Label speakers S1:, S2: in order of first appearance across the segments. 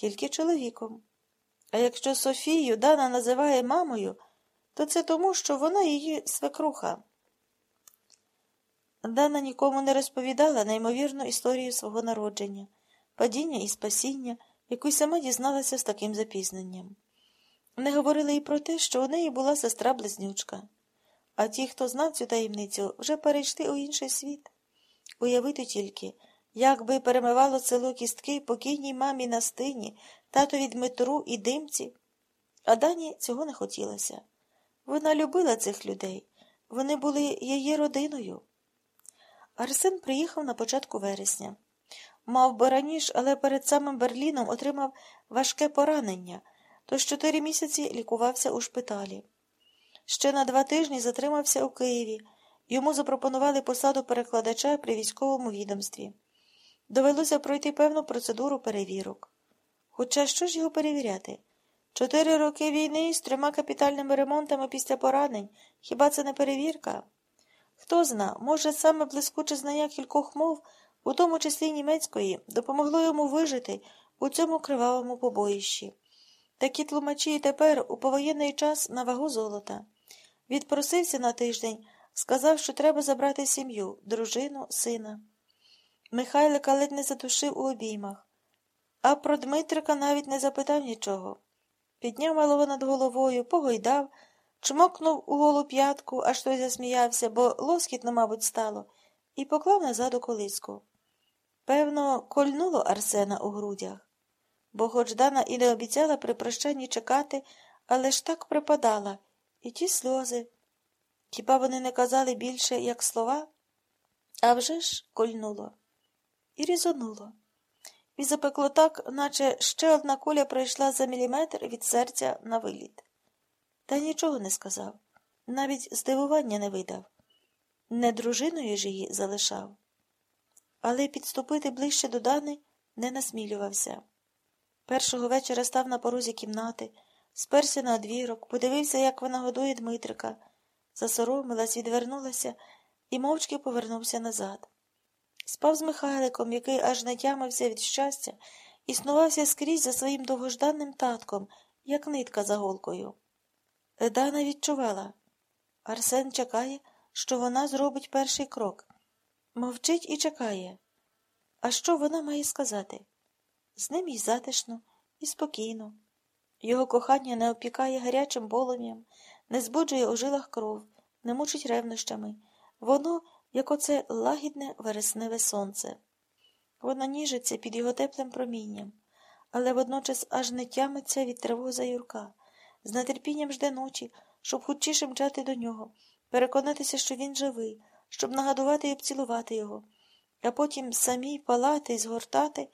S1: тільки чоловіком. А якщо Софію Дана називає мамою, то це тому, що вона її свекруха. Дана нікому не розповідала неймовірну історію свого народження, падіння і спасіння, яку й сама дізналася з таким запізненням. Не говорили і про те, що у неї була сестра близнючка. А ті, хто знав цю таємницю, вже перейшли у інший світ. Уявити тільки, як би перемивало село кістки покійній мамі Настині, татові Дмитру і димці. А Дані цього не хотілося. Вона любила цих людей, вони були її родиною. Арсен приїхав на початку вересня. Мав би раніше, але перед самим Берліном отримав важке поранення, тож чотири місяці лікувався у шпиталі. Ще на два тижні затримався у Києві. Йому запропонували посаду перекладача при військовому відомстві. Довелося пройти певну процедуру перевірок. Хоча що ж його перевіряти? Чотири роки війни з трьома капітальними ремонтами після поранень. Хіба це не перевірка? Хто зна, може, саме блискуче знання кількох мов, у тому числі німецької, допомогло йому вижити у цьому кривавому побоїщі. Такі тлумачі і тепер у повоєнний час на вагу золота. Відпросився на тиждень, сказав, що треба забрати сім'ю, дружину, сина. Михайлика ледь не задушив у обіймах, а про Дмитрика навіть не запитав нічого. Підняв малого над головою, погойдав, чмокнув у голу п'ятку, аж той засміявся, бо лоскітно, мабуть, стало, і поклав назад у колиску. Певно, кольнуло Арсена у грудях, бо хоч Дана і не обіцяла при прощанні чекати, але ж так припадала, і ті сльози. Хіба вони не казали більше, як слова? А вже ж кольнуло і різонуло. І запекло так, наче ще одна куля пройшла за міліметр від серця на виліт. Та нічого не сказав, навіть здивування не видав. Не дружиною ж її залишав. Але підступити ближче до Дани не насмілювався. Першого вечора став на порозі кімнати, сперся на одвірок, подивився, як вона годує Дмитрика, засоромилась, відвернулася і мовчки повернувся назад. Спав з Михайликом, який аж не тямився від щастя, існувався скрізь за своїм довгожданним татком, як нитка за голкою. Дана відчувала. Арсен чекає, що вона зробить перший крок. Мовчить і чекає. А що вона має сказати? З ним і затишно, і спокійно. Його кохання не опікає гарячим болонням, не збуджує у жилах кров, не мучить ревнощами. Воно як оце лагідне вересневе сонце. Вона ніжиться під його теплим промінням, але водночас аж не тямиться від тривоги за Юрка, з нетерпінням жде ночі, щоб хутчіше мчати до нього, переконатися, що він живий, щоб нагадувати і обцілувати його, а потім самій палати і згортати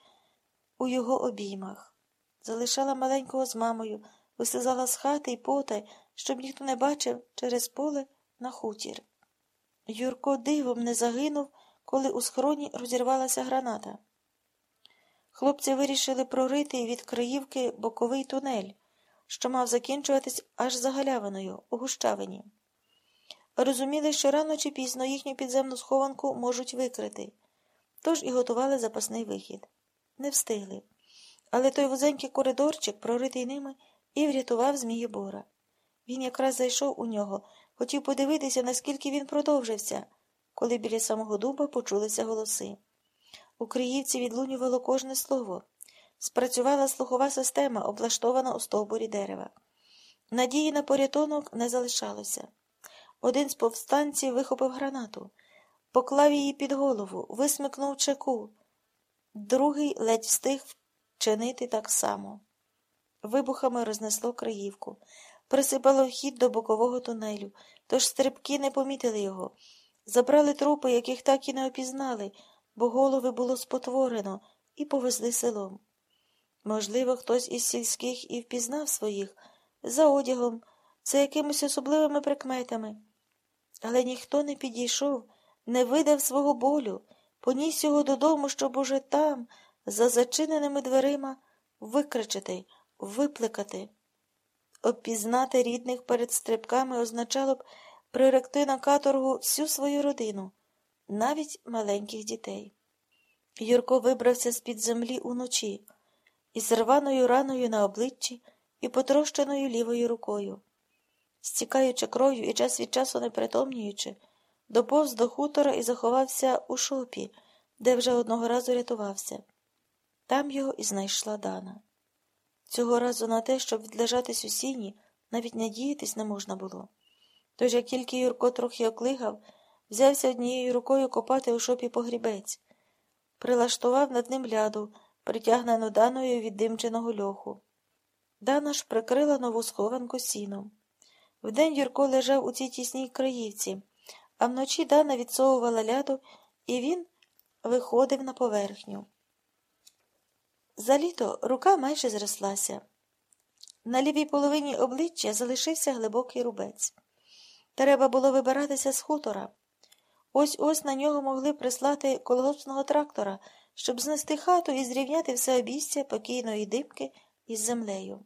S1: у його обіймах. Залишала маленького з мамою, вислизала з хати і потай, щоб ніхто не бачив через поле на хутір. Юрко дивом не загинув, коли у схороні розірвалася граната. Хлопці вирішили прорити від Криївки боковий тунель, що мав закінчуватись аж за галявиною у гущавині. Розуміли, що рано чи пізно їхню підземну схованку можуть викрити, тож і готували запасний вихід. Не встигли. Але той вузенький коридорчик, проритий ними, і врятував Змієбора. Він якраз зайшов у нього, хотів подивитися, наскільки він продовжився, коли біля самого дуба почулися голоси. У Криївці відлунювало кожне слово. Спрацювала слухова система, облаштована у стовбурі дерева. Надії на порятунок не залишалося. Один з повстанців вихопив гранату, поклав її під голову, висмикнув чеку. Другий ледь встиг вчинити так само. Вибухами рознесло Криївку присипало вхід до бокового тунелю, тож стрибки не помітили його. Забрали трупи, яких так і не опізнали, бо голови було спотворено, і повезли селом. Можливо, хтось із сільських і впізнав своїх за одягом, за якимись особливими прикметами. Але ніхто не підійшов, не видав свого болю, поніс його додому, щоб уже там, за зачиненими дверима, викричати, випликати. Обпізнати рідних перед стрибками означало б приректи на каторгу всю свою родину, навіть маленьких дітей. Юрко вибрався з під землі уночі. із рваною раною на обличчі і потрощеною лівою рукою. Стікаючи кров'ю і час від часу не притомнюючи, доповз до хутора і заховався у шопі, де вже одного разу рятувався. Там його і знайшла Дана. Цього разу на те, щоб відлежатись у сіні, навіть надіятись не можна було. Тож, як тільки Юрко трохи оклигав, взявся однією рукою копати у шопі погрібець, прилаштував над ним ляду, притягнену даною від димченого льоху. Дана ж прикрила нову схованку сіном. Вдень Юрко лежав у цій тісній краївці, а вночі Дана відсовувала ляду, і він виходив на поверхню. За літо рука майже зрослася. На лівій половині обличчя залишився глибокий рубець. Треба було вибиратися з хутора. Ось ось на нього могли прислати колгоспного трактора, щоб знести хату і зрівняти все обійстя покійної дибки із землею.